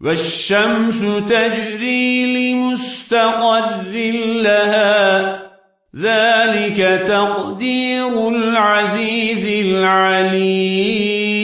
والشمس تجري لمستقر لها. ذلك تقدير العزيز العليم.